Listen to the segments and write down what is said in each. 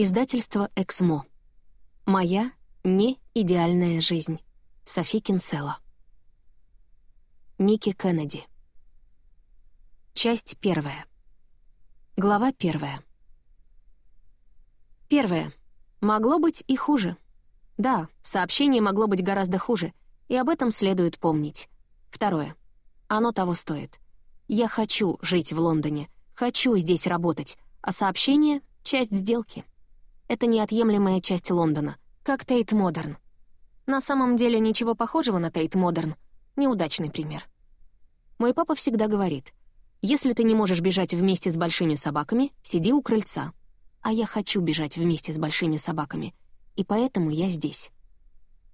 Издательство «Эксмо». Моя не идеальная жизнь. Софи Кинсела. Ники Кеннеди. Часть первая. Глава первая. Первое. Могло быть и хуже. Да, сообщение могло быть гораздо хуже, и об этом следует помнить. Второе. Оно того стоит. Я хочу жить в Лондоне, хочу здесь работать, а сообщение — часть сделки. Это неотъемлемая часть Лондона, как Тейт Модерн. На самом деле ничего похожего на Тейт Модерн. Неудачный пример. Мой папа всегда говорит, если ты не можешь бежать вместе с большими собаками, сиди у крыльца. А я хочу бежать вместе с большими собаками, и поэтому я здесь.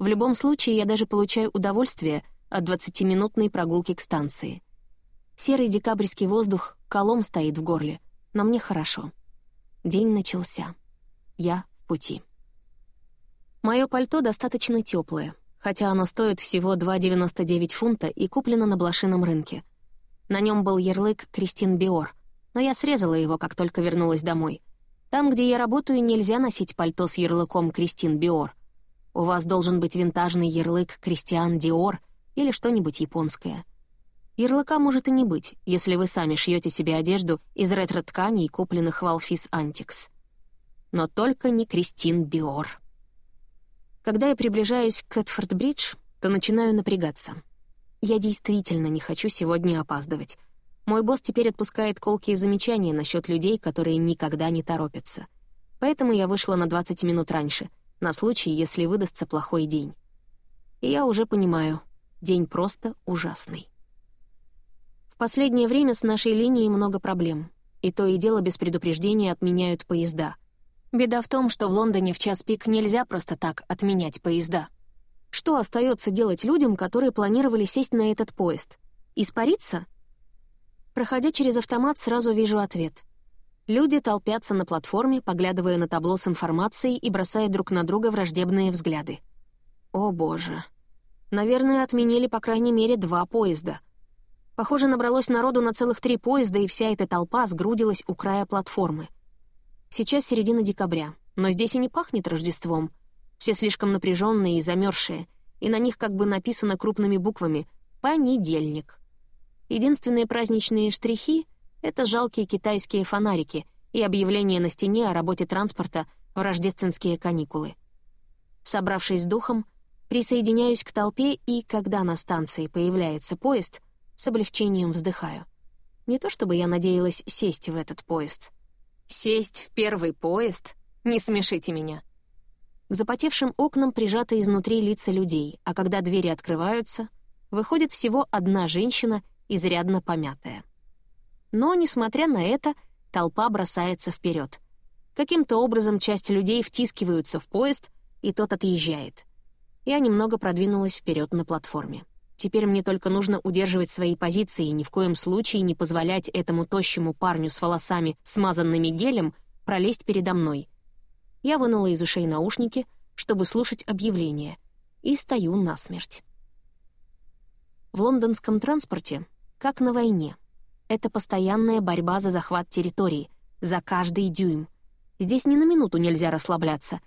В любом случае, я даже получаю удовольствие от 20-минутной прогулки к станции. Серый декабрьский воздух колом стоит в горле, но мне хорошо. День начался. Я в пути. Мое пальто достаточно теплое, хотя оно стоит всего 2,99 фунта и куплено на блошином рынке. На нем был ярлык «Кристин Биор», но я срезала его, как только вернулась домой. Там, где я работаю, нельзя носить пальто с ярлыком «Кристин Биор». У вас должен быть винтажный ярлык «Кристиан Диор» или что-нибудь японское. Ярлыка может и не быть, если вы сами шьете себе одежду из ретро-тканей, купленных в Alphys Antiques но только не Кристин Биор. Когда я приближаюсь к Кэтфорд-Бридж, то начинаю напрягаться. Я действительно не хочу сегодня опаздывать. Мой босс теперь отпускает колкие замечания насчет людей, которые никогда не торопятся. Поэтому я вышла на 20 минут раньше, на случай, если выдастся плохой день. И я уже понимаю, день просто ужасный. В последнее время с нашей линией много проблем, и то и дело без предупреждения отменяют поезда — Беда в том, что в Лондоне в час пик нельзя просто так отменять поезда. Что остается делать людям, которые планировали сесть на этот поезд? Испариться? Проходя через автомат, сразу вижу ответ. Люди толпятся на платформе, поглядывая на табло с информацией и бросая друг на друга враждебные взгляды. О боже. Наверное, отменили по крайней мере два поезда. Похоже, набралось народу на целых три поезда, и вся эта толпа сгрудилась у края платформы. Сейчас середина декабря, но здесь и не пахнет Рождеством. Все слишком напряженные и замерзшие, и на них как бы написано крупными буквами «Понедельник». Единственные праздничные штрихи — это жалкие китайские фонарики и объявление на стене о работе транспорта в рождественские каникулы. Собравшись духом, присоединяюсь к толпе и, когда на станции появляется поезд, с облегчением вздыхаю. Не то чтобы я надеялась сесть в этот поезд — Сесть в первый поезд? Не смешите меня. К запотевшим окнам прижаты изнутри лица людей, а когда двери открываются, выходит всего одна женщина, изрядно помятая. Но, несмотря на это, толпа бросается вперед. Каким-то образом часть людей втискиваются в поезд, и тот отъезжает. Я немного продвинулась вперед на платформе. Теперь мне только нужно удерживать свои позиции и ни в коем случае не позволять этому тощему парню с волосами, смазанными гелем, пролезть передо мной. Я вынула из ушей наушники, чтобы слушать объявление, и стою насмерть. В лондонском транспорте, как на войне, это постоянная борьба за захват территории, за каждый дюйм. Здесь ни на минуту нельзя расслабляться.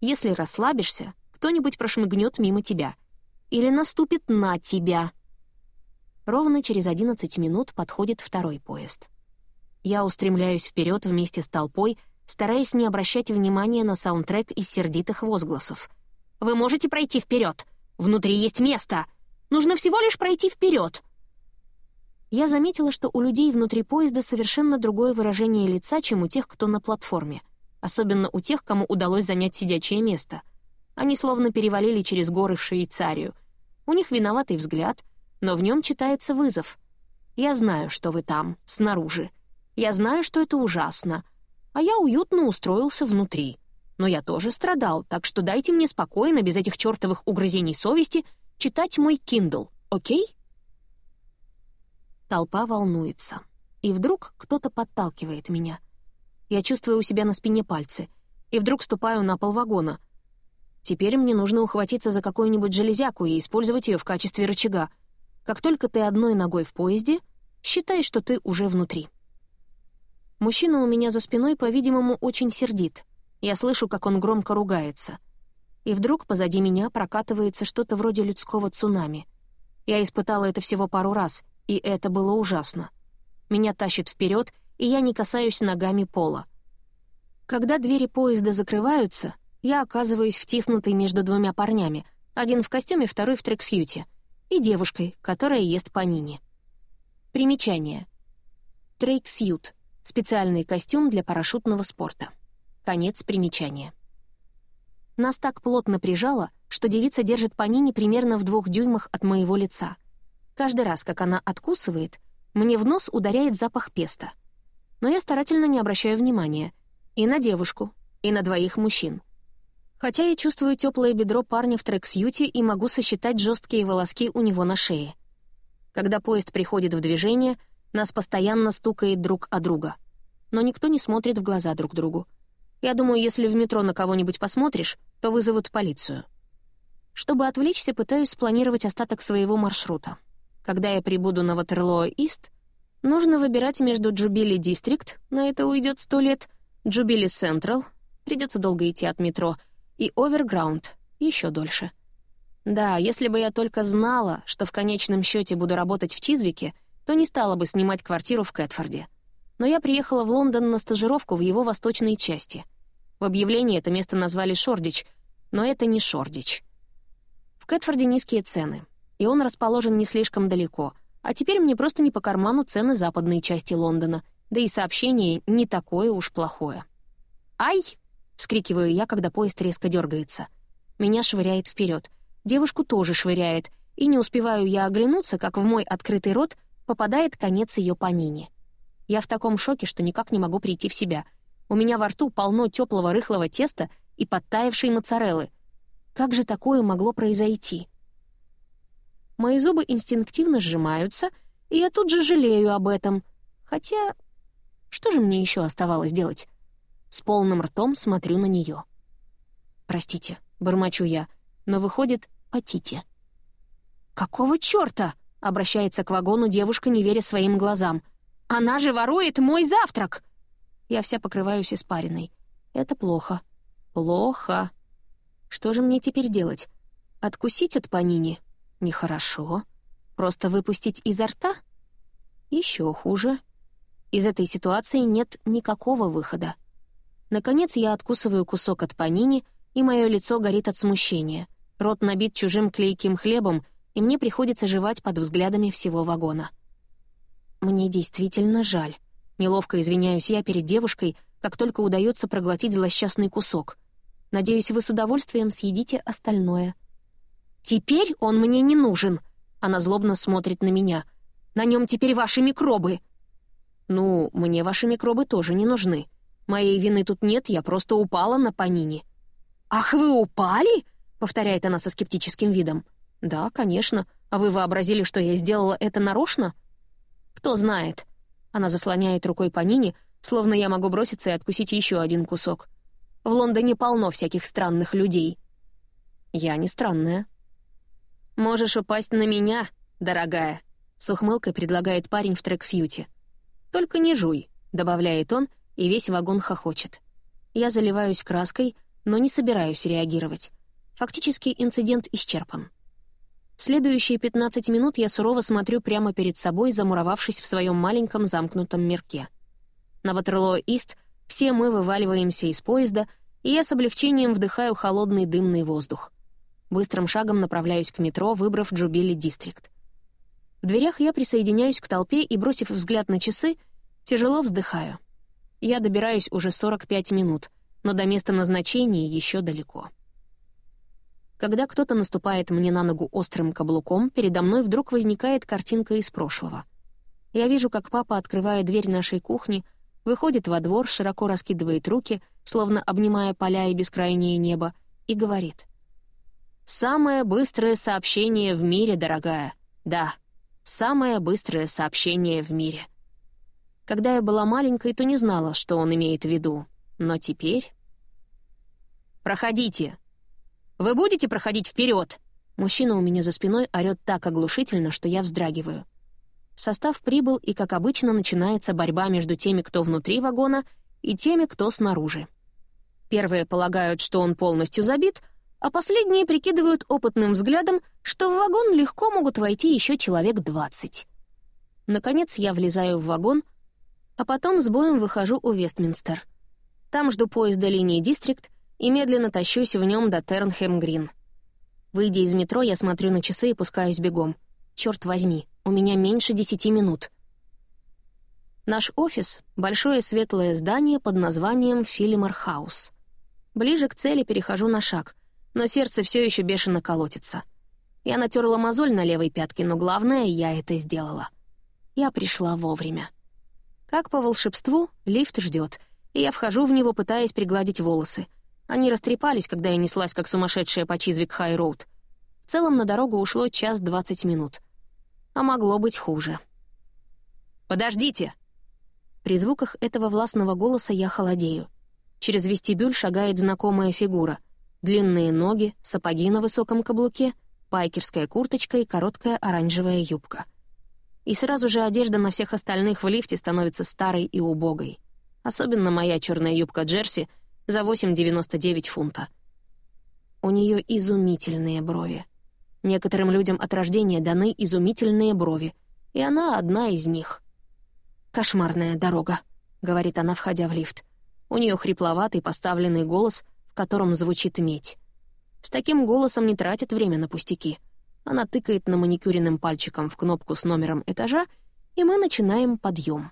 Если расслабишься, кто-нибудь прошмыгнет мимо тебя — или наступит на тебя. Ровно через 11 минут подходит второй поезд. Я устремляюсь вперед вместе с толпой, стараясь не обращать внимания на саундтрек из сердитых возгласов. «Вы можете пройти вперед! Внутри есть место! Нужно всего лишь пройти вперед!» Я заметила, что у людей внутри поезда совершенно другое выражение лица, чем у тех, кто на платформе. Особенно у тех, кому удалось занять сидячее место. Они словно перевалили через горы в Швейцарию — у них виноватый взгляд, но в нем читается вызов. «Я знаю, что вы там, снаружи. Я знаю, что это ужасно. А я уютно устроился внутри. Но я тоже страдал, так что дайте мне спокойно, без этих чертовых угрызений совести, читать мой Kindle, окей?» Толпа волнуется. И вдруг кто-то подталкивает меня. Я чувствую у себя на спине пальцы. И вдруг ступаю на пол вагона — Теперь мне нужно ухватиться за какую-нибудь железяку и использовать ее в качестве рычага. Как только ты одной ногой в поезде, считай, что ты уже внутри. Мужчина у меня за спиной, по-видимому, очень сердит. Я слышу, как он громко ругается. И вдруг позади меня прокатывается что-то вроде людского цунами. Я испытала это всего пару раз, и это было ужасно. Меня тащит вперед, и я не касаюсь ногами пола. Когда двери поезда закрываются, я оказываюсь втиснутой между двумя парнями, один в костюме, второй в трексьюте, и девушкой, которая ест панини. Примечание. Трейксьют — специальный костюм для парашютного спорта. Конец примечания. Нас так плотно прижало, что девица держит панини примерно в двух дюймах от моего лица. Каждый раз, как она откусывает, мне в нос ударяет запах песта. Но я старательно не обращаю внимания. И на девушку, и на двоих мужчин. Хотя я чувствую теплое бедро парня в трек-сьюте и могу сосчитать жесткие волоски у него на шее. Когда поезд приходит в движение, нас постоянно стукает друг о друга. Но никто не смотрит в глаза друг другу. Я думаю, если в метро на кого-нибудь посмотришь, то вызовут полицию. Чтобы отвлечься, пытаюсь спланировать остаток своего маршрута. Когда я прибуду на Ватерлоо-Ист, нужно выбирать между Джубили Дистрикт, на это уйдет сто лет, Джубили Централ, придется долго идти от метро, и Оверграунд, еще дольше. Да, если бы я только знала, что в конечном счете буду работать в Чизвике, то не стала бы снимать квартиру в Кэтфорде. Но я приехала в Лондон на стажировку в его восточной части — в объявлении это место назвали Шордич, но это не Шордич. В Кэтфорде низкие цены, и он расположен не слишком далеко, а теперь мне просто не по карману цены западной части Лондона, да и сообщение не такое уж плохое. «Ай!» — вскрикиваю я, когда поезд резко дергается. Меня швыряет вперед. Девушку тоже швыряет, и не успеваю я оглянуться, как в мой открытый рот попадает конец ее панини. Я в таком шоке, что никак не могу прийти в себя — у меня во рту полно теплого рыхлого теста и подтаявшей моцареллы. Как же такое могло произойти? Мои зубы инстинктивно сжимаются, и я тут же жалею об этом. Хотя, что же мне еще оставалось делать? С полным ртом смотрю на нее. «Простите», — бормочу я, но выходит «потите». «Какого чёрта?» — обращается к вагону девушка, не веря своим глазам. «Она же ворует мой завтрак!» Я вся покрываюсь испариной. Это плохо. Плохо. Что же мне теперь делать? Откусить от панини? Нехорошо. Просто выпустить изо рта? Еще хуже. Из этой ситуации нет никакого выхода. Наконец я откусываю кусок от панини, и мое лицо горит от смущения. Рот набит чужим клейким хлебом, и мне приходится жевать под взглядами всего вагона. Мне действительно жаль. Неловко извиняюсь я перед девушкой, как только удается проглотить злосчастный кусок. Надеюсь, вы с удовольствием съедите остальное. «Теперь он мне не нужен», — она злобно смотрит на меня. «На нем теперь ваши микробы». «Ну, мне ваши микробы тоже не нужны. Моей вины тут нет, я просто упала на панине». «Ах, вы упали?» — повторяет она со скептическим видом. «Да, конечно. А вы вообразили, что я сделала это нарочно?» «Кто знает. Она заслоняет рукой по Нине, словно я могу броситься и откусить еще один кусок. В Лондоне полно всяких странных людей. Я не странная. «Можешь упасть на меня, дорогая», — с ухмылкой предлагает парень в трек-сьюте. «Только не жуй», — добавляет он, и весь вагон хохочет. Я заливаюсь краской, но не собираюсь реагировать. Фактически инцидент исчерпан. Следующие 15 минут я сурово смотрю прямо перед собой, замуровавшись в своем маленьком замкнутом мирке. На Ватерлоо-Ист все мы вываливаемся из поезда, и я с облегчением вдыхаю холодный дымный воздух. Быстрым шагом направляюсь к метро, выбрав Джубили Дистрикт. В дверях я присоединяюсь к толпе и, бросив взгляд на часы, тяжело вздыхаю. Я добираюсь уже 45 минут, но до места назначения еще далеко. Когда кто-то наступает мне на ногу острым каблуком, передо мной вдруг возникает картинка из прошлого. Я вижу, как папа, открывая дверь нашей кухни, выходит во двор, широко раскидывает руки, словно обнимая поля и бескрайнее небо, и говорит. «Самое быстрое сообщение в мире, дорогая. Да, самое быстрое сообщение в мире». Когда я была маленькой, то не знала, что он имеет в виду. Но теперь... «Проходите», вы будете проходить вперед? Мужчина у меня за спиной орёт так оглушительно, что я вздрагиваю. Состав прибыл, и, как обычно, начинается борьба между теми, кто внутри вагона, и теми, кто снаружи. Первые полагают, что он полностью забит, а последние прикидывают опытным взглядом, что в вагон легко могут войти еще человек двадцать. Наконец я влезаю в вагон, а потом с боем выхожу у Вестминстер. Там жду поезда линии «Дистрикт» и медленно тащусь в нем до Тернхэм-Грин. Выйдя из метро, я смотрю на часы и пускаюсь бегом. Черт возьми, у меня меньше десяти минут. Наш офис — большое светлое здание под названием Филимор Хаус. Ближе к цели перехожу на шаг, но сердце все еще бешено колотится. Я натерла мозоль на левой пятке, но главное, я это сделала. Я пришла вовремя. Как по волшебству, лифт ждет, и я вхожу в него, пытаясь пригладить волосы. Они растрепались, когда я неслась как сумасшедшая по Чизвик-Хай-Роуд. В целом на дорогу ушло час двадцать минут. А могло быть хуже. «Подождите!» При звуках этого властного голоса я холодею. Через вестибюль шагает знакомая фигура. Длинные ноги, сапоги на высоком каблуке, байкерская курточка и короткая оранжевая юбка — и сразу же одежда на всех остальных в лифте становится старой и убогой. Особенно моя черная юбка Джерси за 8,99 фунта. У нее изумительные брови. Некоторым людям от рождения даны изумительные брови, и она одна из них. «Кошмарная дорога», — говорит она, входя в лифт. У нее хрипловатый поставленный голос, в котором звучит медь. С таким голосом не тратят время на пустяки — она тыкает на маникюренным пальчиком в кнопку с номером этажа, и мы начинаем подъем.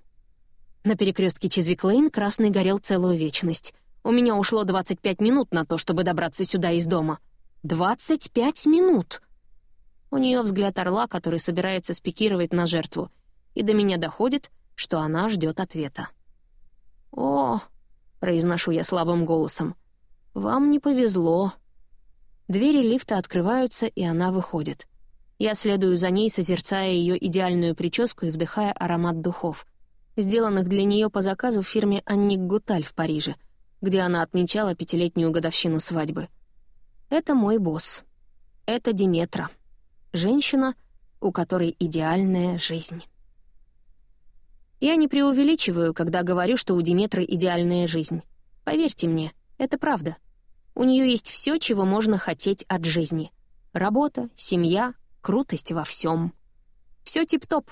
На перекрестке Чизвик-Лейн красный горел целую вечность. У меня ушло 25 минут на то, чтобы добраться сюда из дома. 25 минут! У нее взгляд орла, который собирается спикировать на жертву, и до меня доходит, что она ждет ответа. «О!» — произношу я слабым голосом. «Вам не повезло. Двери лифта открываются, и она выходит. Я следую за ней, созерцая ее идеальную прическу и вдыхая аромат духов, сделанных для нее по заказу в фирме «Анник Гуталь» в Париже, где она отмечала пятилетнюю годовщину свадьбы. Это мой босс. Это Диметра. Женщина, у которой идеальная жизнь. Я не преувеличиваю, когда говорю, что у Диметры идеальная жизнь. Поверьте мне, это правда. У нее есть все, чего можно хотеть от жизни. Работа, семья, крутость во всем. Все тип-топ.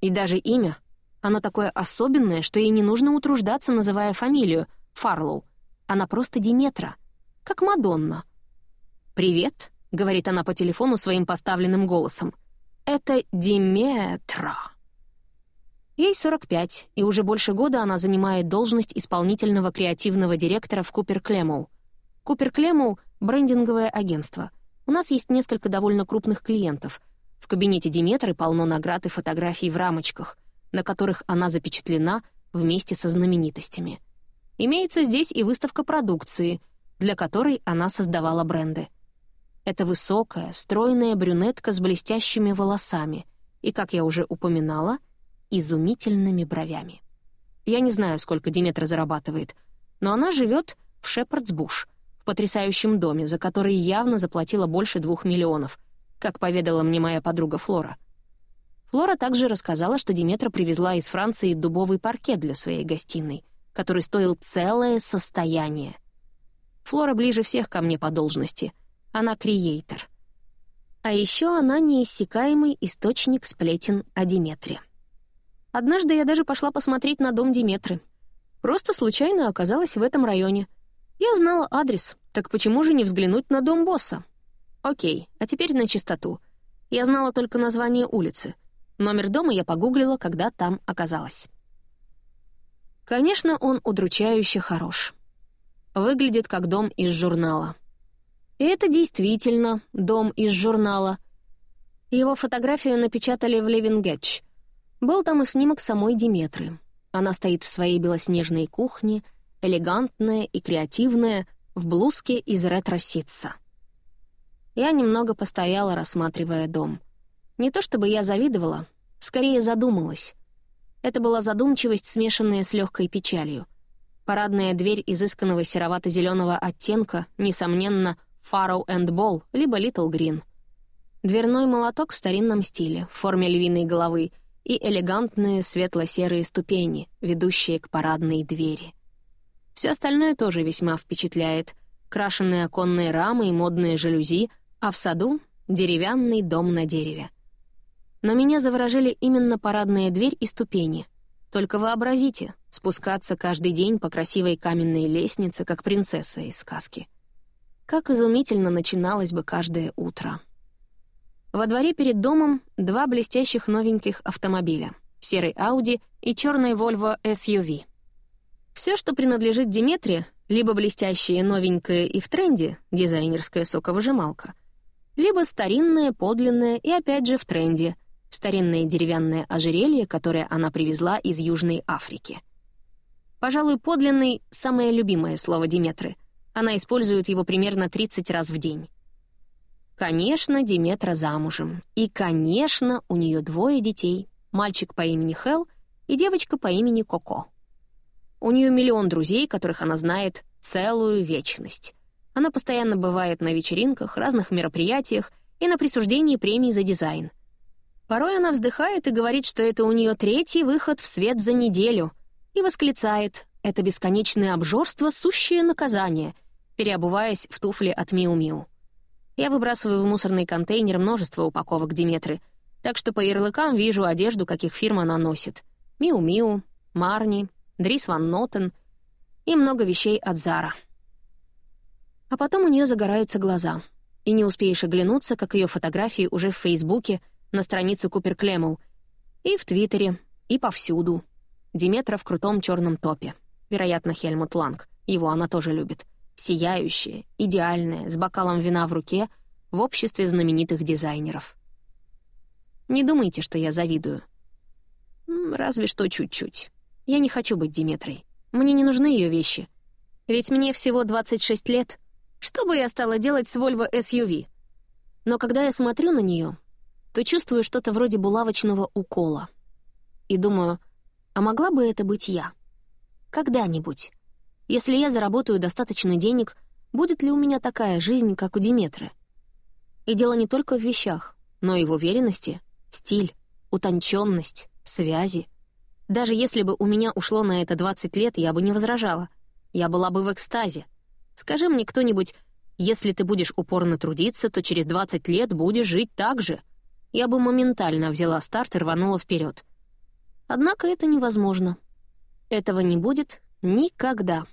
И даже имя. Оно такое особенное, что ей не нужно утруждаться, называя фамилию Фарлоу. Она просто Диметра. Как Мадонна. «Привет», — говорит она по телефону своим поставленным голосом. «Это Диметра». Ей 45, и уже больше года она занимает должность исполнительного креативного директора в Купер Клемоу — Купер Клемоу — брендинговое агентство. У нас есть несколько довольно крупных клиентов. В кабинете Диметры полно наград и фотографий в рамочках, на которых она запечатлена вместе со знаменитостями. Имеется здесь и выставка продукции, для которой она создавала бренды. Это высокая, стройная брюнетка с блестящими волосами и, как я уже упоминала, изумительными бровями. Я не знаю, сколько Диметра зарабатывает, но она живет в Шепардсбуш — в потрясающем доме, за который явно заплатила больше двух миллионов, как поведала мне моя подруга Флора. Флора также рассказала, что Диметра привезла из Франции дубовый паркет для своей гостиной, который стоил целое состояние. Флора ближе всех ко мне по должности. Она креатор. А еще она неиссякаемый источник сплетен о Диметре. Однажды я даже пошла посмотреть на дом Диметры. Просто случайно оказалась в этом районе — я знала адрес, так почему же не взглянуть на дом босса? Окей, а теперь на чистоту. Я знала только название улицы. Номер дома я погуглила, когда там оказалась. Конечно, он удручающе хорош. Выглядит как дом из журнала. И это действительно дом из журнала. Его фотографию напечатали в Левингетч. Был там и снимок самой Диметры. Она стоит в своей белоснежной кухне — элегантная и креативная, в блузке из ретро-ситца. Я немного постояла, рассматривая дом. Не то чтобы я завидовала, скорее задумалась. Это была задумчивость, смешанная с легкой печалью. Парадная дверь изысканного серовато-зеленого оттенка, несомненно, Farrow and Ball, либо Little Green. Дверной молоток в старинном стиле, в форме львиной головы, и элегантные светло-серые ступени, ведущие к парадной двери — Все остальное тоже весьма впечатляет. Крашенные оконные рамы и модные жалюзи, а в саду — деревянный дом на дереве. Но меня заворожили именно парадная дверь и ступени. Только вообразите, спускаться каждый день по красивой каменной лестнице, как принцесса из сказки. Как изумительно начиналось бы каждое утро. Во дворе перед домом два блестящих новеньких автомобиля — серый Audi и черный Volvo SUV. Все, что принадлежит Диметре, либо блестящее новенькое и в тренде, дизайнерская соковыжималка, либо старинное, подлинное и опять же в тренде, старинное деревянное ожерелье, которое она привезла из Южной Африки. Пожалуй, подлинный — самое любимое слово Диметры. Она использует его примерно 30 раз в день. Конечно, Диметра замужем. И, конечно, у нее двое детей. Мальчик по имени Хел и девочка по имени Коко. У нее миллион друзей, которых она знает целую вечность. Она постоянно бывает на вечеринках, разных мероприятиях и на присуждении премий за дизайн. Порой она вздыхает и говорит, что это у нее третий выход в свет за неделю, и восклицает «Это бесконечное обжорство — сущее наказание», переобуваясь в туфли от Миу-Миу. Я выбрасываю в мусорный контейнер множество упаковок Диметры, так что по ярлыкам вижу одежду, каких фирм она носит. Миу-Миу, Марни, Дрис Ван Нотен и много вещей от Зара. А потом у нее загораются глаза. И не успеешь оглянуться, как ее фотографии уже в Фейсбуке, на странице Купер Клемоу, и в Твиттере, и повсюду. Диметра в крутом черном топе. Вероятно, Хельмут Ланг. Его она тоже любит. Сияющая, идеальная, с бокалом вина в руке, в обществе знаменитых дизайнеров. Не думайте, что я завидую. Разве что чуть-чуть. Я не хочу быть Диметрой. Мне не нужны ее вещи. Ведь мне всего 26 лет — что бы я стала делать с Volvo SUV? Но когда я смотрю на нее, то чувствую что-то вроде булавочного укола. И думаю, а могла бы это быть я? Когда-нибудь. Если я заработаю достаточно денег, будет ли у меня такая жизнь, как у Диметры? И дело не только в вещах, но и в уверенности, стиль, утонченность, связи. Даже если бы у меня ушло на это 20 лет, я бы не возражала. Я была бы в экстазе. Скажи мне кто-нибудь, если ты будешь упорно трудиться, то через 20 лет будешь жить так же. Я бы моментально взяла старт и рванула вперед. Однако это невозможно. Этого не будет никогда.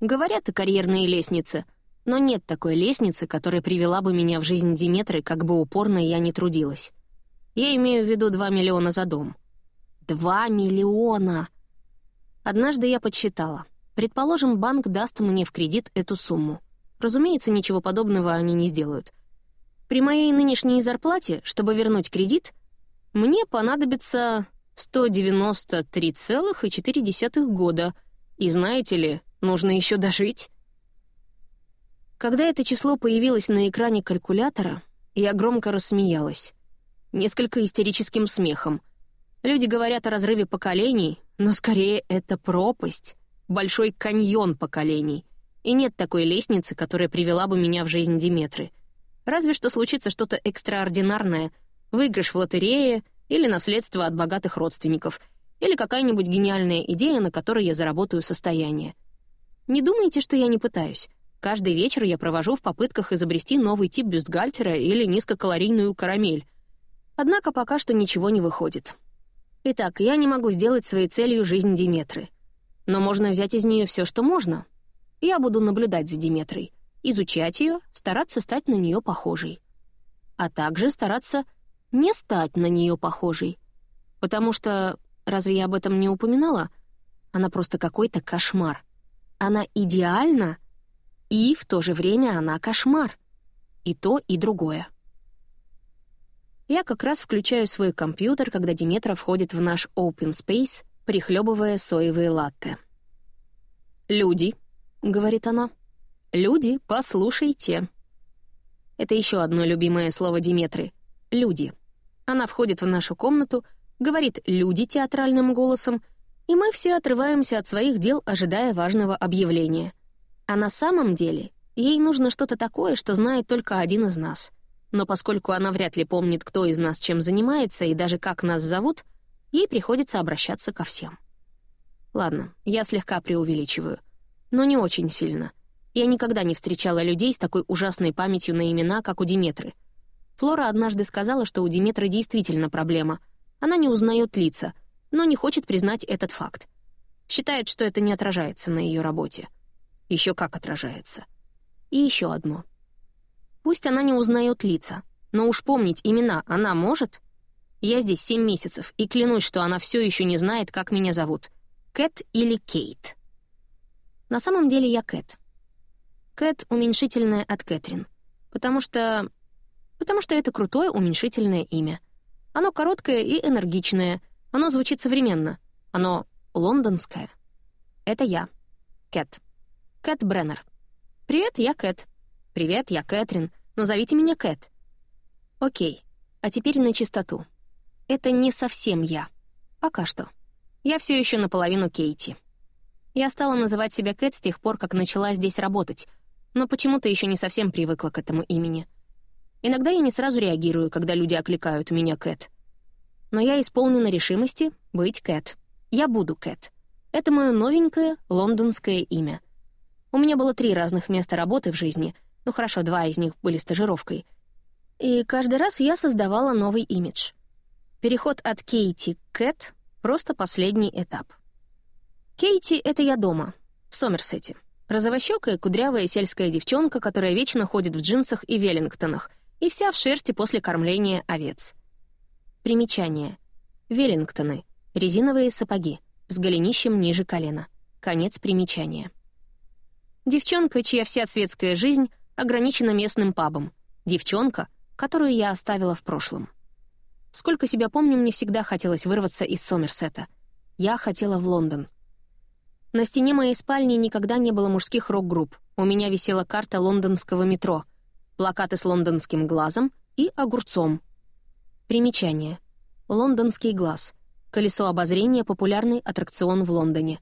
Говорят о карьерной лестнице, но нет такой лестницы, которая привела бы меня в жизнь Диметры, как бы упорно я не трудилась. Я имею в виду 2 миллиона за дом. 2 миллиона! Однажды я подсчитала — Предположим, банк даст мне в кредит эту сумму. Разумеется, ничего подобного они не сделают. При моей нынешней зарплате, чтобы вернуть кредит, мне понадобится 193,4 года. И знаете ли, нужно еще дожить. Когда это число появилось на экране калькулятора, я громко рассмеялась. Несколько истерическим смехом. Люди говорят о разрыве поколений, но скорее это пропасть большой каньон поколений. И нет такой лестницы, которая привела бы меня в жизнь Диметры. Разве что случится что-то экстраординарное, выигрыш в лотерее или наследство от богатых родственников, или какая-нибудь гениальная идея, на которой я заработаю состояние. Не думайте, что я не пытаюсь. Каждый вечер я провожу в попытках изобрести новый тип бюстгальтера или низкокалорийную карамель. Однако пока что ничего не выходит. Итак, я не могу сделать своей целью жизнь Диметры. Но можно взять из нее все, что можно. Я буду наблюдать за Диметрой, изучать ее, стараться стать на нее похожей. А также стараться не стать на нее похожей. Потому что, разве я об этом не упоминала? Она просто какой-то кошмар. Она идеальна, и в то же время она кошмар. И то, и другое. Я как раз включаю свой компьютер, когда Диметра входит в наш open space прихлебывая соевые латте. «Люди», — говорит она, — «люди, послушайте». Это еще одно любимое слово Диметры — «люди». Она входит в нашу комнату, говорит «люди» театральным голосом, и мы все отрываемся от своих дел, ожидая важного объявления. А на самом деле ей нужно что-то такое, что знает только один из нас. Но поскольку она вряд ли помнит, кто из нас чем занимается и даже как нас зовут, ей приходится обращаться ко всем. Ладно, я слегка преувеличиваю. но не очень сильно. Я никогда не встречала людей с такой ужасной памятью на имена, как у Диметры. Флора однажды сказала, что у Диметры действительно проблема. Она не узнает лица, но не хочет признать этот факт. Считает, что это не отражается на ее работе. Еще как отражается. И еще одно. Пусть она не узнает лица, но уж помнить имена она может? Я здесь семь месяцев, и клянусь, что она все еще не знает, как меня зовут. Кэт или Кейт. На самом деле я Кэт. Кэт — уменьшительное от Кэтрин. Потому что... Потому что это крутое уменьшительное имя. Оно короткое и энергичное. Оно звучит современно. Оно лондонское. Это я. Кэт. Кэт Бреннер. «Привет, я Кэт». «Привет, я Кэтрин, но зовите меня Кэт». Окей, а теперь на чистоту. Это не совсем я. Пока что. Я все еще наполовину Кейти. Я стала называть себя Кэт с тех пор, как начала здесь работать, но почему-то еще не совсем привыкла к этому имени. Иногда я не сразу реагирую, когда люди окликают меня Кэт. Но я исполнена решимости быть Кэт. Я буду Кэт. Это мое новенькое лондонское имя. У меня было три разных места работы в жизни, ну хорошо, два из них были стажировкой. И каждый раз я создавала новый имидж. Переход от Кейти к Кэт — просто последний этап. Кейти — это я дома, в Сомерсете. Розовощёкая, кудрявая сельская девчонка, которая вечно ходит в джинсах и веллингтонах, и вся в шерсти после кормления овец. Примечание. Веллингтоны — резиновые сапоги, с голенищем ниже колена. Конец примечания. Девчонка, чья вся светская жизнь ограничена местным пабом. Девчонка, которую я оставила в прошлом. Сколько себя помню, мне всегда хотелось вырваться из Сомерсета. Я хотела в Лондон. На стене моей спальни никогда не было мужских рок-групп. У меня висела карта лондонского метро, плакаты с лондонским глазом и огурцом. Примечание. Лондонский глаз. Колесо обозрения — популярный аттракцион в Лондоне.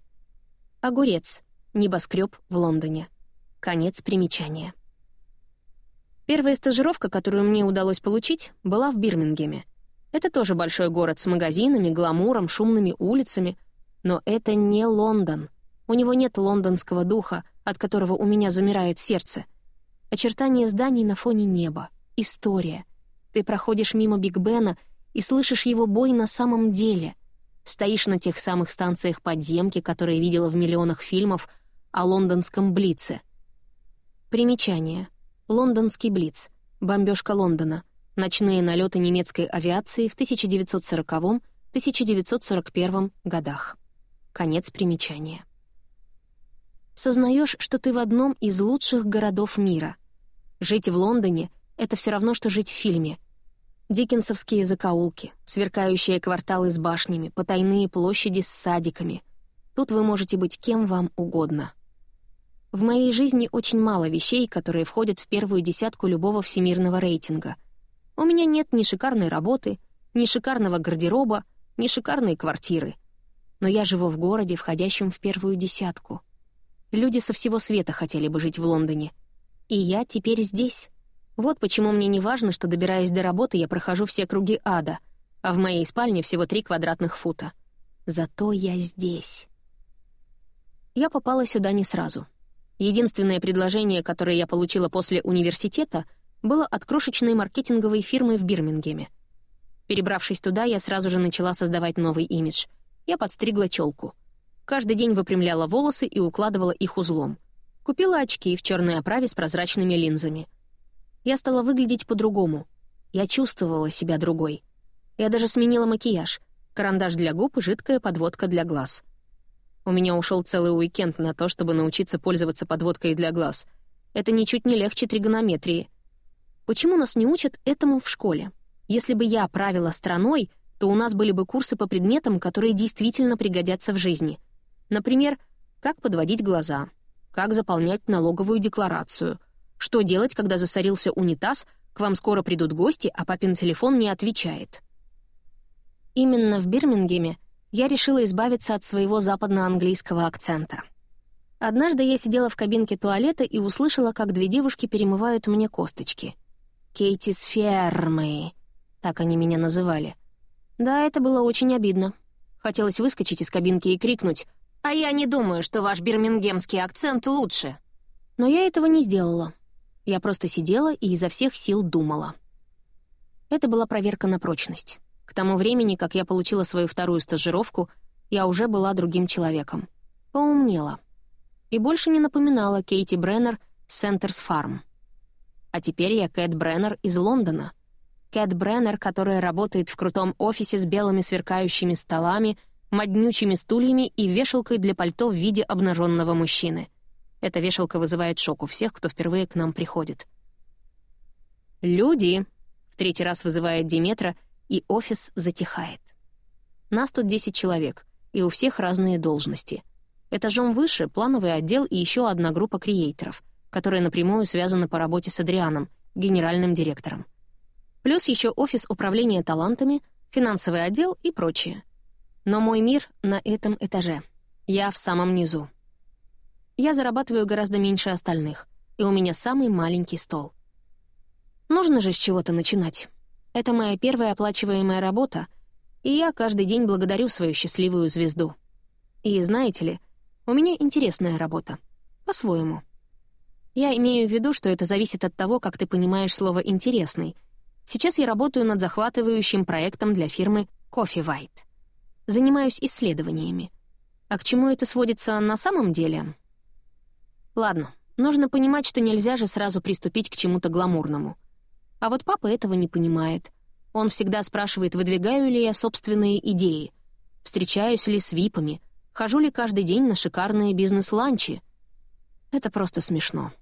Огурец — Небоскреб в Лондоне. Конец примечания. Первая стажировка, которую мне удалось получить, была в Бирмингеме. Это тоже большой город с магазинами, гламуром, шумными улицами. Но это не Лондон. У него нет лондонского духа, от которого у меня замирает сердце. Очертания зданий на фоне неба. История. Ты проходишь мимо Биг Бена и слышишь его бой на самом деле. Стоишь на тех самых станциях подземки, которые видела в миллионах фильмов — о лондонском Блице. Примечание. Лондонский Блиц. Бомбежка Лондона. Ночные налеты немецкой авиации в 1940-1941 годах. Конец примечания. Сознаешь, что ты в одном из лучших городов мира. Жить в Лондоне — это все равно, что жить в фильме. Диккенсовские закоулки, сверкающие кварталы с башнями, потайные площади с садиками. Тут вы можете быть кем вам угодно. В моей жизни очень мало вещей, которые входят в первую десятку любого всемирного рейтинга. У меня нет ни шикарной работы, ни шикарного гардероба, ни шикарной квартиры. Но я живу в городе, входящем в первую десятку. Люди со всего света хотели бы жить в Лондоне. И я теперь здесь. Вот почему мне не важно, что, добираясь до работы, я прохожу все круги ада, а в моей спальне всего три квадратных фута. Зато я здесь. Я попала сюда не сразу. Единственное предложение, которое я получила после университета, было от крошечной маркетинговой фирмы в Бирмингеме. Перебравшись туда, я сразу же начала создавать новый имидж. Я подстригла челку. Каждый день выпрямляла волосы и укладывала их узлом. Купила очки в черной оправе с прозрачными линзами. Я стала выглядеть по-другому. Я чувствовала себя другой. Я даже сменила макияж. Карандаш для губ и жидкая подводка для глаз — у меня ушел целый уикенд на то, чтобы научиться пользоваться подводкой для глаз. Это ничуть не легче тригонометрии. Почему нас не учат этому в школе? Если бы я правила страной, то у нас были бы курсы по предметам, которые действительно пригодятся в жизни. Например, как подводить глаза, как заполнять налоговую декларацию, что делать, когда засорился унитаз, к вам скоро придут гости, а папин телефон не отвечает. Именно в Бирмингеме я решила избавиться от своего западноанглийского акцента. Однажды я сидела в кабинке туалета и услышала, как две девушки перемывают мне косточки. «Кейти с фермы», так они меня называли. Да, это было очень обидно. Хотелось выскочить из кабинки и крикнуть «А я не думаю, что ваш бирмингемский акцент лучше». Но я этого не сделала. Я просто сидела и изо всех сил думала. Это была проверка на прочность. К тому времени, как я получила свою вторую стажировку, я уже была другим человеком. Поумнела. И больше не напоминала Кейти Бреннер Сентерс Фарм. А теперь я Кэт Бреннер из Лондона. Кэт Бреннер, которая работает в крутом офисе с белыми сверкающими столами, моднючими стульями и вешалкой для пальто в виде обнаженного мужчины. Эта вешалка вызывает шок у всех, кто впервые к нам приходит. «Люди!» — в третий раз вызывает Диметра, и офис затихает. Нас тут 10 человек, и у всех разные должности. Этажом выше — плановый отдел и еще одна группа креаторов, которая напрямую связана по работе с Адрианом, генеральным директором. Плюс еще офис управления талантами, финансовый отдел и прочее. Но мой мир на этом этаже. Я в самом низу. Я зарабатываю гораздо меньше остальных, и у меня самый маленький стол. Нужно же с чего-то начинать. Это моя первая оплачиваемая работа, и я каждый день благодарю свою счастливую звезду. И знаете ли, у меня интересная работа. По-своему. Я имею в виду, что это зависит от того, как ты понимаешь слово «интересный». Сейчас я работаю над захватывающим проектом для фирмы Coffee White. Занимаюсь исследованиями. А к чему это сводится на самом деле, Ладно, нужно понимать, что нельзя же сразу приступить к чему-то гламурному. А вот папа этого не понимает. Он всегда спрашивает, выдвигаю ли я собственные идеи, встречаюсь ли с випами, хожу ли каждый день на шикарные бизнес-ланчи. Это просто смешно.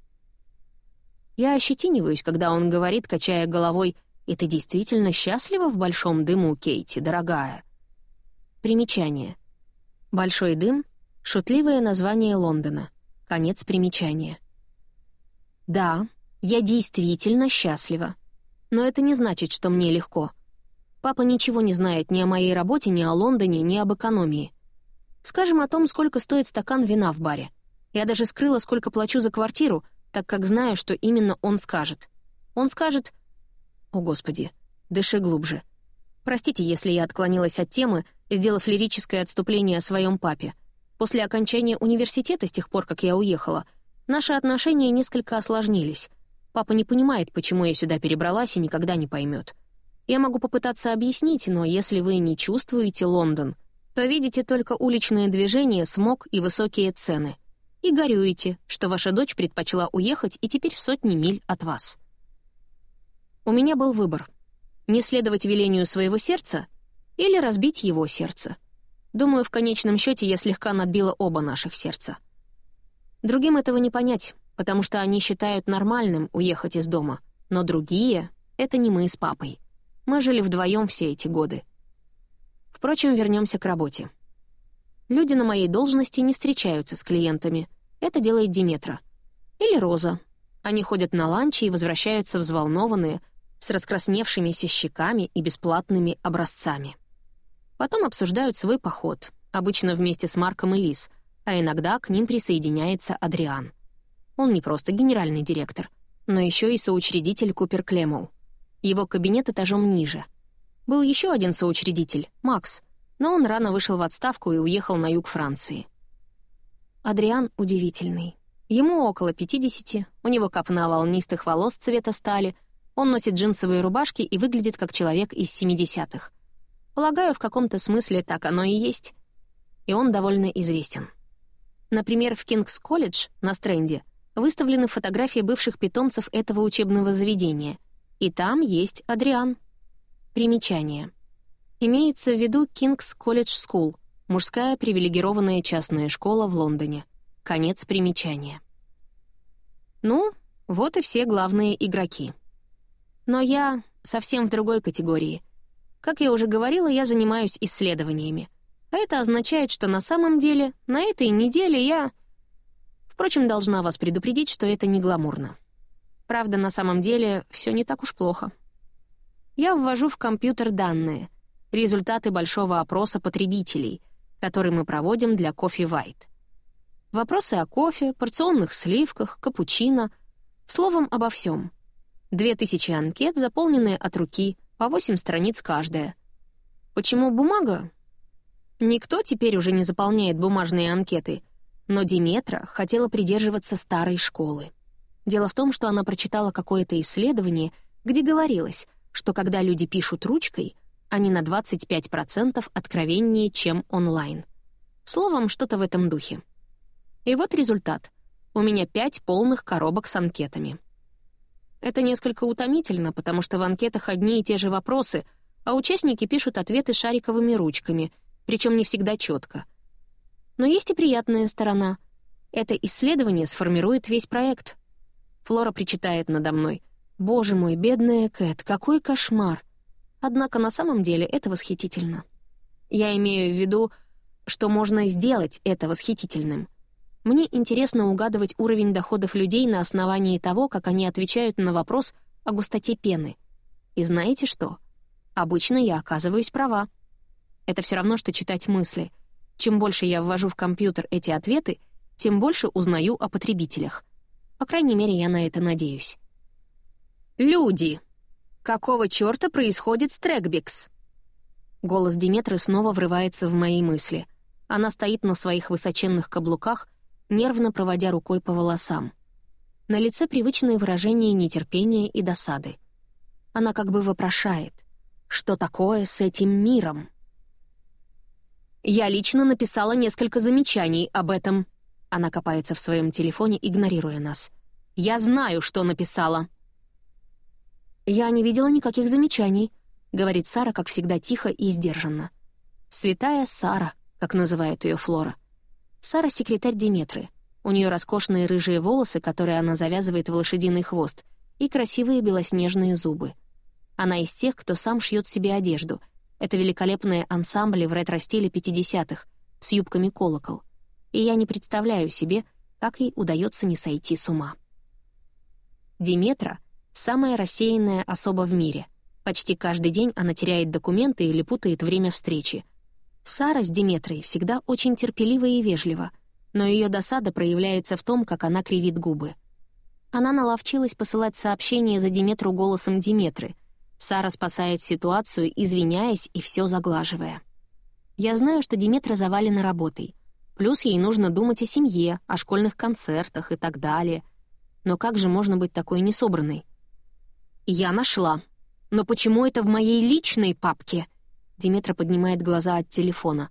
Я ощетиниваюсь, когда он говорит, качая головой, «И ты действительно счастлива в большом дыму, Кейти, дорогая?» Примечание. «Большой дым» — шутливое название Лондона — Конец примечания. Да, я действительно счастлива. Но это не значит, что мне легко. Папа ничего не знает ни о моей работе, ни о Лондоне, ни об экономии. Скажем о том, сколько стоит стакан вина в баре. Я даже скрыла, сколько плачу за квартиру, так как знаю, что именно он скажет. Он скажет... О, Господи, дыши глубже. Простите, если я отклонилась от темы, сделав лирическое отступление о своем папе. После окончания университета, с тех пор, как я уехала, наши отношения несколько осложнились. Папа не понимает, почему я сюда перебралась и никогда не поймет. Я могу попытаться объяснить, но если вы не чувствуете Лондон, то видите только уличные движения, смог и высокие цены. И горюете, что ваша дочь предпочла уехать и теперь в сотни миль от вас. У меня был выбор — не следовать велению своего сердца или разбить его сердце — Думаю, в конечном счете я слегка надбила оба наших сердца. Другим этого не понять, потому что они считают нормальным уехать из дома. Но другие — это не мы с папой. Мы жили вдвоем все эти годы. Впрочем, вернемся к работе. Люди на моей должности не встречаются с клиентами. Это делает Диметра. Или Роза. Они ходят на ланчи и возвращаются взволнованные, с раскрасневшимися щеками и бесплатными образцами. Потом обсуждают свой поход, обычно вместе с Марком и Лиз, а иногда к ним присоединяется Адриан. Он не просто генеральный директор, но еще и соучредитель Купер Клемоу. Его кабинет этажом ниже. Был еще один соучредитель, Макс, но он рано вышел в отставку и уехал на юг Франции. Адриан удивительный. Ему около 50, у него копна волнистых волос цвета стали, он носит джинсовые рубашки и выглядит как человек из 70-х. Полагаю, в каком-то смысле так оно и есть. И он довольно известен. Например, в Кингс-колледж на Стренде выставлены фотографии бывших питомцев этого учебного заведения. И там есть Адриан. Примечание. Имеется в виду Кингс Колледж Скул, мужская привилегированная частная школа в Лондоне. Конец примечания. Ну, вот и все главные игроки. Но я совсем в другой категории — как я уже говорила, я занимаюсь исследованиями. А это означает, что на самом деле на этой неделе я... Впрочем, должна вас предупредить, что это не гламурно. Правда, на самом деле все не так уж плохо. Я ввожу в компьютер данные, результаты большого опроса потребителей, который мы проводим для кофе White. Вопросы о кофе, порционных сливках, капучино, словом, обо всем. Две тысячи анкет, заполненные от руки — по восемь страниц каждая. Почему бумага? Никто теперь уже не заполняет бумажные анкеты, но Диметра хотела придерживаться старой школы. Дело в том, что она прочитала какое-то исследование, где говорилось, что когда люди пишут ручкой, они на 25% откровеннее, чем онлайн. Словом, что-то в этом духе. И вот результат. У меня пять полных коробок с анкетами. Это несколько утомительно, потому что в анкетах одни и те же вопросы, а участники пишут ответы шариковыми ручками, причем не всегда четко. Но есть и приятная сторона. Это исследование сформирует весь проект. Флора причитает надо мной. «Боже мой, бедная Кэт, какой кошмар!» Однако на самом деле это восхитительно. Я имею в виду, что можно сделать это восхитительным. Мне интересно угадывать уровень доходов людей на основании того, как они отвечают на вопрос о густоте пены. И знаете что? Обычно я оказываюсь права. Это все равно, что читать мысли. Чем больше я ввожу в компьютер эти ответы, тем больше узнаю о потребителях. По крайней мере, я на это надеюсь. «Люди!» Какого чёрта происходит с Трекбикс? Голос Диметры снова врывается в мои мысли. Она стоит на своих высоченных каблуках, нервно проводя рукой по волосам. На лице привычное выражение нетерпения и досады. Она как бы вопрошает, что такое с этим миром? «Я лично написала несколько замечаний об этом». Она копается в своем телефоне, игнорируя нас. «Я знаю, что написала». «Я не видела никаких замечаний», — говорит Сара, как всегда, тихо и сдержанно. «Святая Сара», как называет ее Флора. Сара — секретарь Диметры. У нее роскошные рыжие волосы, которые она завязывает в лошадиный хвост, и красивые белоснежные зубы. Она из тех, кто сам шьет себе одежду. Это великолепные ансамбли в ретро-стиле 50-х, с юбками колокол. И я не представляю себе, как ей удается не сойти с ума. Диметра — Самая рассеянная особа в мире. Почти каждый день она теряет документы или путает время встречи. Сара с Диметрой всегда очень терпелива и вежлива, но ее досада проявляется в том, как она кривит губы. Она наловчилась посылать сообщения за Диметру голосом Диметры. Сара спасает ситуацию, извиняясь и все заглаживая. Я знаю, что Диметра завалена работой. Плюс ей нужно думать о семье, о школьных концертах и так далее. Но как же можно быть такой несобранной? «Я нашла. Но почему это в моей личной папке?» Диметра поднимает глаза от телефона.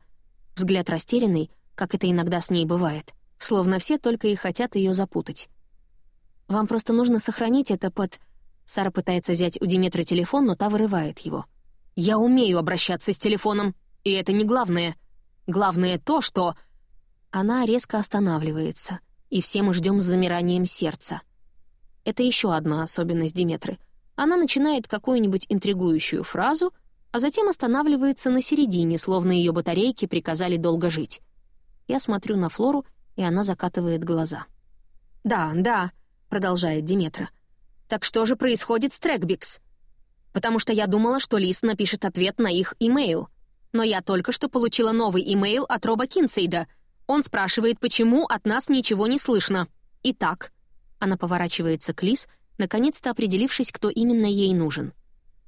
Взгляд растерянный, как это иногда с ней бывает. Словно все только и хотят ее запутать. «Вам просто нужно сохранить это под...» Сара пытается взять у Диметры телефон, но та вырывает его. «Я умею обращаться с телефоном, и это не главное. Главное то, что...» Она резко останавливается, и все мы ждем с замиранием сердца. Это еще одна особенность Диметры — она начинает какую-нибудь интригующую фразу, а затем останавливается на середине, словно ее батарейки приказали долго жить. Я смотрю на Флору, и она закатывает глаза. «Да, да», — продолжает Диметра. «Так что же происходит с Трекбикс?» «Потому что я думала, что Лис напишет ответ на их имейл. Но я только что получила новый имейл от Роба Кинсейда. Он спрашивает, почему от нас ничего не слышно. Итак...» Она поворачивается к Лис, наконец-то определившись, кто именно ей нужен.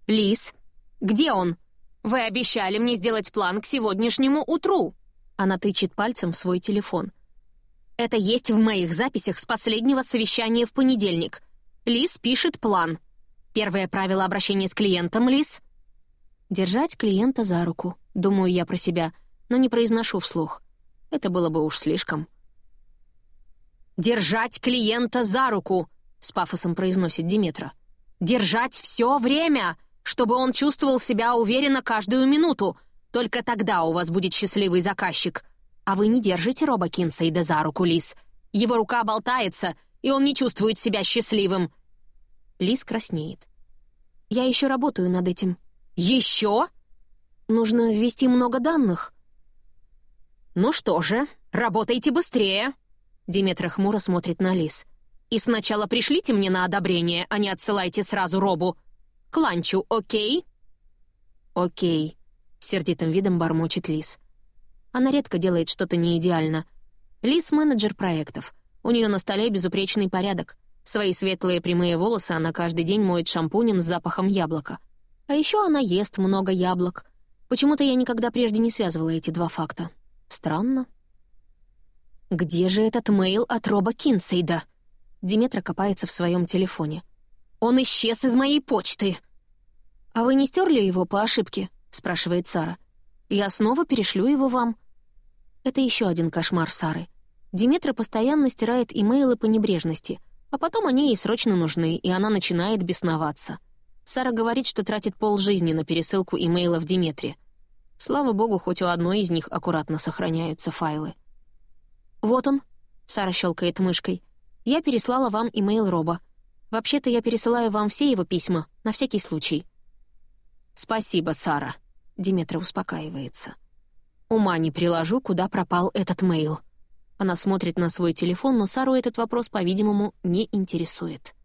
«Лис, где он? Вы обещали мне сделать план к сегодняшнему утру!» Она тычет пальцем в свой телефон. «Это есть в моих записях с последнего совещания в понедельник. Лис пишет план. Первое правило обращения с клиентом, Лис?» «Держать клиента за руку», — думаю я про себя, но не произношу вслух. Это было бы уж слишком. «Держать клиента за руку!» с пафосом произносит Диметра. «Держать все время, чтобы он чувствовал себя уверенно каждую минуту. Только тогда у вас будет счастливый заказчик. А вы не держите Роба Кинсейда за руку, Лис. Его рука болтается, и он не чувствует себя счастливым». Лис краснеет. «Я еще работаю над этим». «Еще?» «Нужно ввести много данных». «Ну что же, работайте быстрее!» Диметра хмуро смотрит на Лис. И сначала пришлите мне на одобрение, а не отсылайте сразу Робу. К ланчу, окей?» «Окей», — сердитым видом бормочет Лис. Она редко делает что-то неидеально. Лис — менеджер проектов. У нее на столе безупречный порядок. Свои светлые прямые волосы она каждый день моет шампунем с запахом яблока. А еще она ест много яблок. Почему-то я никогда прежде не связывала эти два факта. Странно. «Где же этот мейл от Роба Кинсейда?» Диметра копается в своем телефоне. «Он исчез из моей почты!» «А вы не стерли его по ошибке?» — спрашивает Сара. «Я снова перешлю его вам». Это еще один кошмар Сары. Диметра постоянно стирает имейлы по небрежности, а потом они ей срочно нужны, и она начинает бесноваться. Сара говорит, что тратит полжизни на пересылку имейлов Диметре. Слава богу, хоть у одной из них аккуратно сохраняются файлы. «Вот он», — Сара щелкает мышкой. «Я переслала вам имейл Роба. Вообще-то я пересылаю вам все его письма, на всякий случай». «Спасибо, Сара», — Диметра успокаивается. «Ума не приложу, куда пропал этот мейл». Она смотрит на свой телефон, но Сару этот вопрос, по-видимому, не интересует.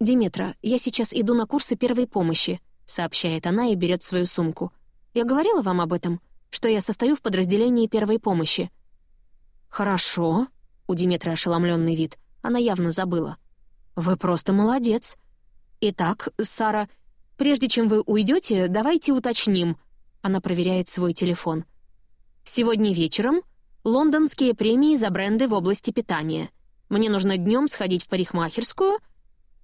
«Диметра, я сейчас иду на курсы первой помощи», — сообщает она и берет свою сумку. «Я говорила вам об этом, что я состою в подразделении первой помощи». «Хорошо», — у Диметры ошеломленный вид. Она явно забыла. «Вы просто молодец. Итак, Сара, прежде чем вы уйдете, давайте уточним». Она проверяет свой телефон. «Сегодня вечером лондонские премии за бренды в области питания. Мне нужно днем сходить в парикмахерскую».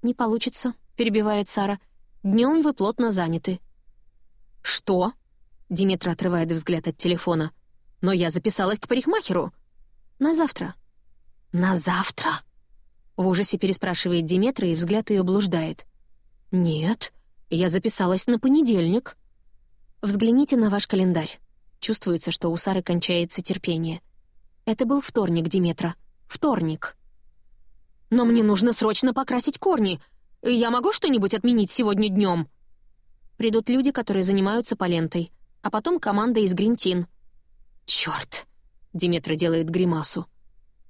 «Не получится», — перебивает Сара. Днем вы плотно заняты». «Что?» — Диметра отрывает взгляд от телефона. «Но я записалась к парикмахеру». «На завтра». «На завтра?» В ужасе переспрашивает Диметра, и взгляд ее блуждает. «Нет, я записалась на понедельник». «Взгляните на ваш календарь». Чувствуется, что у Сары кончается терпение. «Это был вторник, Диметра. Вторник». «Но мне нужно срочно покрасить корни. Я могу что-нибудь отменить сегодня днем? Придут люди, которые занимаются полентой, а потом команда из Гринтин. Черт! Диметра делает гримасу.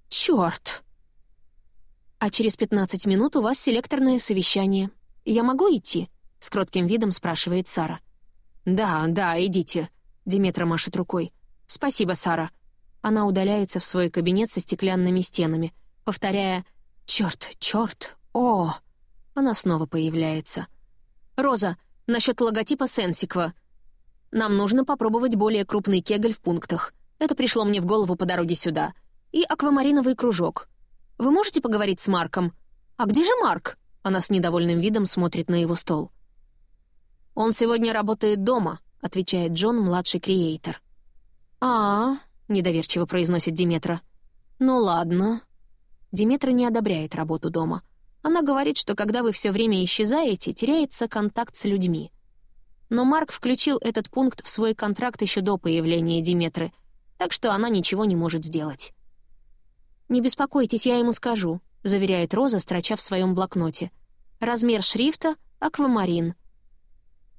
«Чёрт!» «А через 15 минут у вас селекторное совещание. Я могу идти?» — с кротким видом спрашивает Сара. «Да, да, идите», — Диметра машет рукой. «Спасибо, Сара». Она удаляется в свой кабинет со стеклянными стенами, повторяя «Чёрт, чёрт, о!» Она снова появляется. «Роза, насчет логотипа Сенсиква. Нам нужно попробовать более крупный кегль в пунктах. Это пришло мне в голову по дороге сюда. И аквамариновый кружок. Вы можете поговорить с Марком? А где же Марк?» Она с недовольным видом смотрит на его стол. «Он сегодня работает дома», — отвечает Джон, младший креатор. «А, -а — недоверчиво произносит Диметра. «Ну ладно». Диметра не одобряет работу дома. Она говорит, что когда вы все время исчезаете, теряется контакт с людьми. Но Марк включил этот пункт в свой контракт еще до появления Диметры, так что она ничего не может сделать. «Не беспокойтесь, я ему скажу», — заверяет Роза, строча в своем блокноте. «Размер шрифта — аквамарин».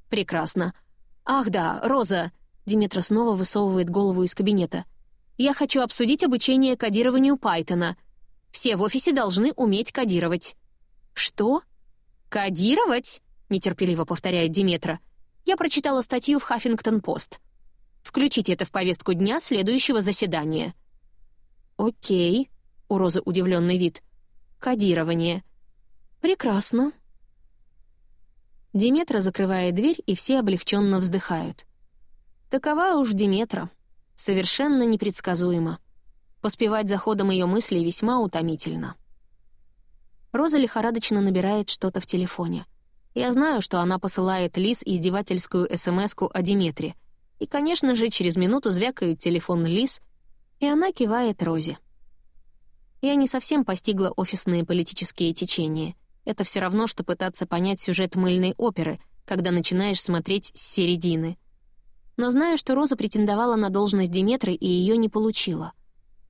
«Прекрасно. Ах да, Роза!» — Диметра снова высовывает голову из кабинета. «Я хочу обсудить обучение кодированию Пайтона. Все в офисе должны уметь кодировать». «Что? Кодировать?» — нетерпеливо повторяет Диметра. «Я прочитала статью в «Хаффингтон-Пост». Включите это в повестку дня следующего заседания». «Окей», — у Розы удивленный вид. «Кодирование. Прекрасно». Диметра закрывает дверь, и все облегченно вздыхают. Такова уж Диметра. Совершенно непредсказуема. Поспевать за ходом ее мыслей весьма утомительно. Роза лихорадочно набирает что-то в телефоне. Я знаю, что она посылает Лис издевательскую СМС-ку о Диметре, и, конечно же, через минуту звякает телефон Лис, и она кивает Розе. Я не совсем постигла офисные политические течения. Это все равно, что пытаться понять сюжет мыльной оперы, когда начинаешь смотреть с середины. Но знаю, что Роза претендовала на должность Диметры и ее не получила.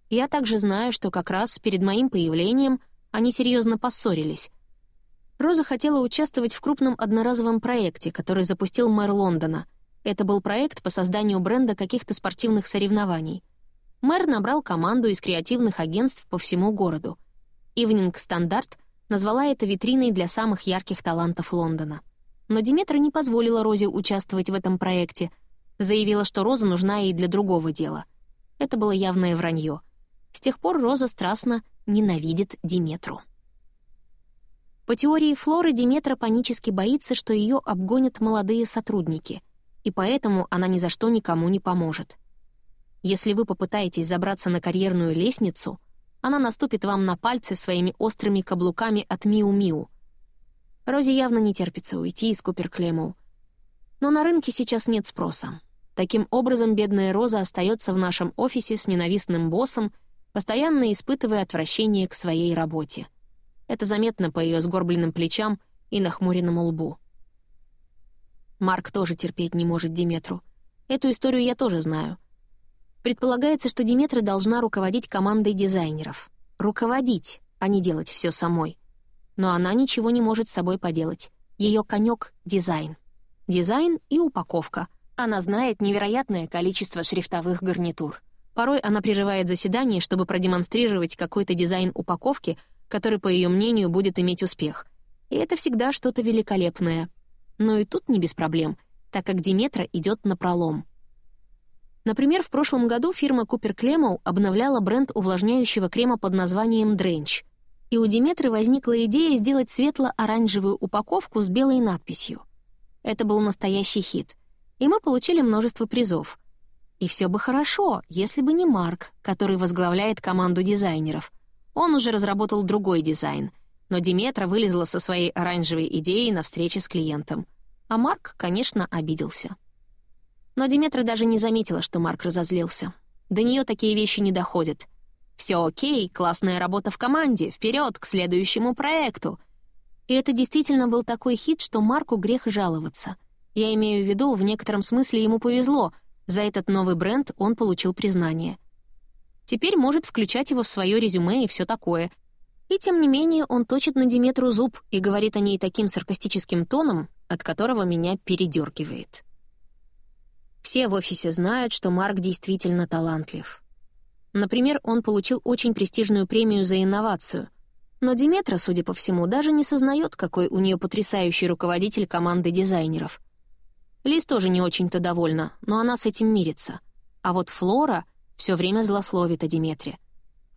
Я также знаю, что как раз перед моим появлением они серьезно поссорились. Роза хотела участвовать в крупном одноразовом проекте, который запустил мэр Лондона — это был проект по созданию бренда каких-то спортивных соревнований. Мэр набрал команду из креативных агентств по всему городу. «Ивнинг Стандарт» назвала это витриной для самых ярких талантов Лондона. Но Диметра не позволила Розе участвовать в этом проекте, заявила, что Роза нужна ей для другого дела. Это было явное вранье. С тех пор Роза страстно ненавидит Диметру. По теории Флоры Диметра панически боится, что ее обгонят молодые сотрудники — и поэтому она ни за что никому не поможет. Если вы попытаетесь забраться на карьерную лестницу, она наступит вам на пальцы своими острыми каблуками от Миу-Миу. Розе явно не терпится уйти из Купер Клемоу. Но на рынке сейчас нет спроса. Таким образом, бедная Роза остается в нашем офисе с ненавистным боссом, постоянно испытывая отвращение к своей работе. Это заметно по ее сгорбленным плечам и нахмуренному лбу. Марк тоже терпеть не может Диметру. Эту историю я тоже знаю. Предполагается, что Диметра должна руководить командой дизайнеров. Руководить, а не делать все самой. Но она ничего не может с собой поделать. Ее конек — дизайн. Дизайн и упаковка. Она знает невероятное количество шрифтовых гарнитур. Порой она прерывает заседание, чтобы продемонстрировать какой-то дизайн упаковки, который, по ее мнению, будет иметь успех. И это всегда что-то великолепное — но и тут не без проблем, так как Диметра идет на пролом. Например, в прошлом году фирма Купер Клемоу обновляла бренд увлажняющего крема под названием Дренч. И у Диметры возникла идея сделать светло-оранжевую упаковку с белой надписью. Это был настоящий хит, и мы получили множество призов. И все бы хорошо, если бы не Марк, который возглавляет команду дизайнеров. Он уже разработал другой дизайн — но Диметра вылезла со своей оранжевой идеей на встрече с клиентом. А Марк, конечно, обиделся. Но Диметра даже не заметила, что Марк разозлился. До нее такие вещи не доходят. Все окей, классная работа в команде, вперед к следующему проекту. И это действительно был такой хит, что Марку грех жаловаться. Я имею в виду, в некотором смысле ему повезло. За этот новый бренд он получил признание. Теперь может включать его в свое резюме и все такое, и тем не менее он точит на Диметру зуб и говорит о ней таким саркастическим тоном, от которого меня передергивает. Все в офисе знают, что Марк действительно талантлив. Например, он получил очень престижную премию за инновацию. Но Диметра, судя по всему, даже не сознает, какой у нее потрясающий руководитель команды дизайнеров. Лиз тоже не очень-то довольна, но она с этим мирится. А вот Флора все время злословит о Диметре —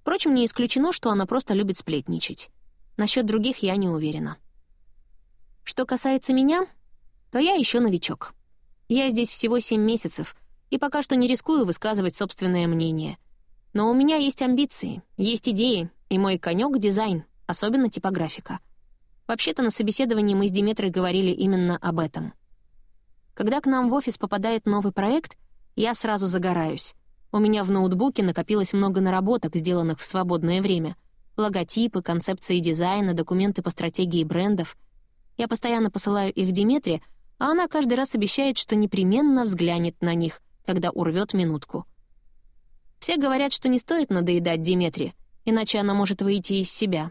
Впрочем, не исключено, что она просто любит сплетничать. Насчет других я не уверена. Что касается меня, то я еще новичок. Я здесь всего семь месяцев, и пока что не рискую высказывать собственное мнение. Но у меня есть амбиции, есть идеи, и мой конек — дизайн, особенно типографика. Вообще-то на собеседовании мы с Диметрой говорили именно об этом. Когда к нам в офис попадает новый проект, я сразу загораюсь. У меня в ноутбуке накопилось много наработок, сделанных в свободное время. Логотипы, концепции дизайна, документы по стратегии брендов. Я постоянно посылаю их Диметре, а она каждый раз обещает, что непременно взглянет на них, когда урвет минутку. Все говорят, что не стоит надоедать Диметре, иначе она может выйти из себя.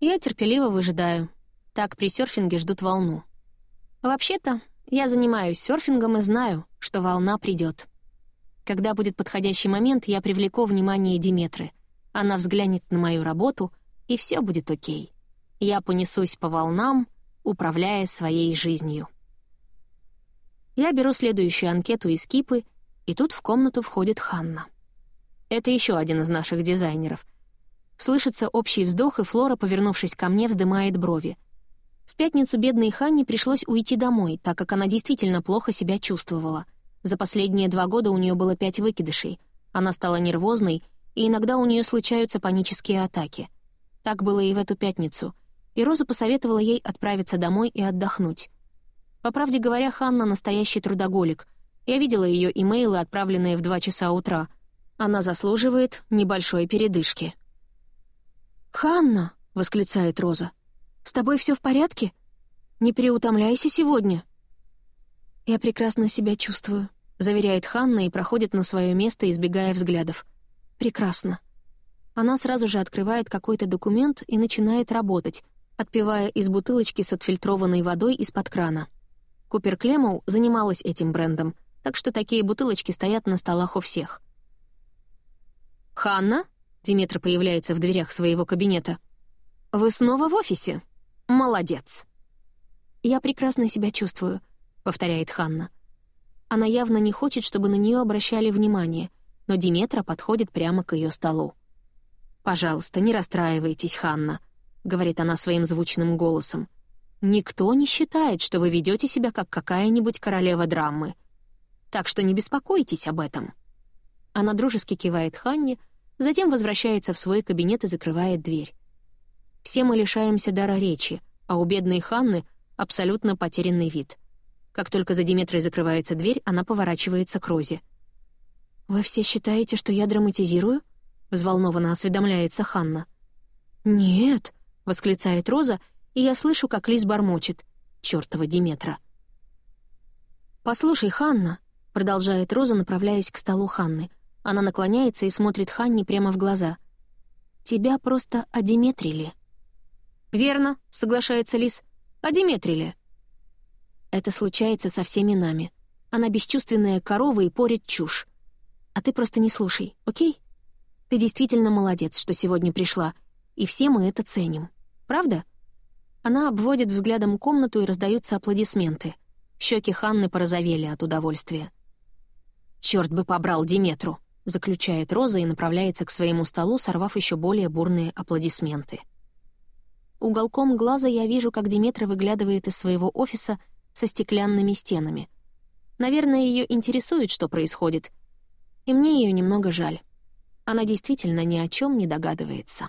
Я терпеливо выжидаю. Так при серфинге ждут волну. Вообще-то, я занимаюсь серфингом и знаю, что волна придет. Когда будет подходящий момент, я привлеку внимание Диметры. Она взглянет на мою работу, и все будет окей. Я понесусь по волнам, управляя своей жизнью. Я беру следующую анкету из кипы, и тут в комнату входит Ханна. Это еще один из наших дизайнеров. Слышится общий вздох, и Флора, повернувшись ко мне, вздымает брови. В пятницу бедной Ханне пришлось уйти домой, так как она действительно плохо себя чувствовала — за последние два года у нее было пять выкидышей. Она стала нервозной, и иногда у нее случаются панические атаки. Так было и в эту пятницу. И Роза посоветовала ей отправиться домой и отдохнуть. По правде говоря, Ханна — настоящий трудоголик. Я видела ее имейлы, отправленные в два часа утра. Она заслуживает небольшой передышки. «Ханна!» — восклицает Роза. «С тобой все в порядке? Не переутомляйся сегодня!» «Я прекрасно себя чувствую», — заверяет Ханна и проходит на свое место, избегая взглядов. «Прекрасно». Она сразу же открывает какой-то документ и начинает работать, отпивая из бутылочки с отфильтрованной водой из-под крана. Купер Клемоу занималась этим брендом, так что такие бутылочки стоят на столах у всех. «Ханна?» — Диметра появляется в дверях своего кабинета. «Вы снова в офисе? Молодец!» «Я прекрасно себя чувствую», повторяет Ханна. Она явно не хочет, чтобы на нее обращали внимание, но Диметра подходит прямо к ее столу. «Пожалуйста, не расстраивайтесь, Ханна», — говорит она своим звучным голосом. Никто не считает, что вы ведете себя как какая-нибудь королева драмы. Так что не беспокойтесь об этом». Она дружески кивает Ханне, затем возвращается в свой кабинет и закрывает дверь. Все мы лишаемся дара речи, а у бедной Ханны абсолютно потерянный вид. Как только за Диметрой закрывается дверь, она поворачивается к Розе. «Вы все считаете, что я драматизирую?» — взволнованно осведомляется Ханна. «Нет», — восклицает Роза, и я слышу, как Лиз бормочет. «Чёртова Диметра». «Послушай, Ханна», — продолжает Роза, направляясь к столу Ханны. Она наклоняется и смотрит Ханне прямо в глаза. «Тебя просто одиметрили». «Верно», — соглашается Лиз. «Одиметрили». Это случается со всеми нами. Она бесчувственная корова и порит чушь. А ты просто не слушай, окей? Ты действительно молодец, что сегодня пришла, и все мы это ценим. Правда? Она обводит взглядом комнату и раздаются аплодисменты. Щеки Ханны порозовели от удовольствия. «Черт бы побрал Диметру!» — заключает Роза и направляется к своему столу, сорвав еще более бурные аплодисменты. Уголком глаза я вижу, как Диметра выглядывает из своего офиса со стеклянными стенами. Наверное, ее интересует, что происходит, и мне ее немного жаль. Она действительно ни о чем не догадывается.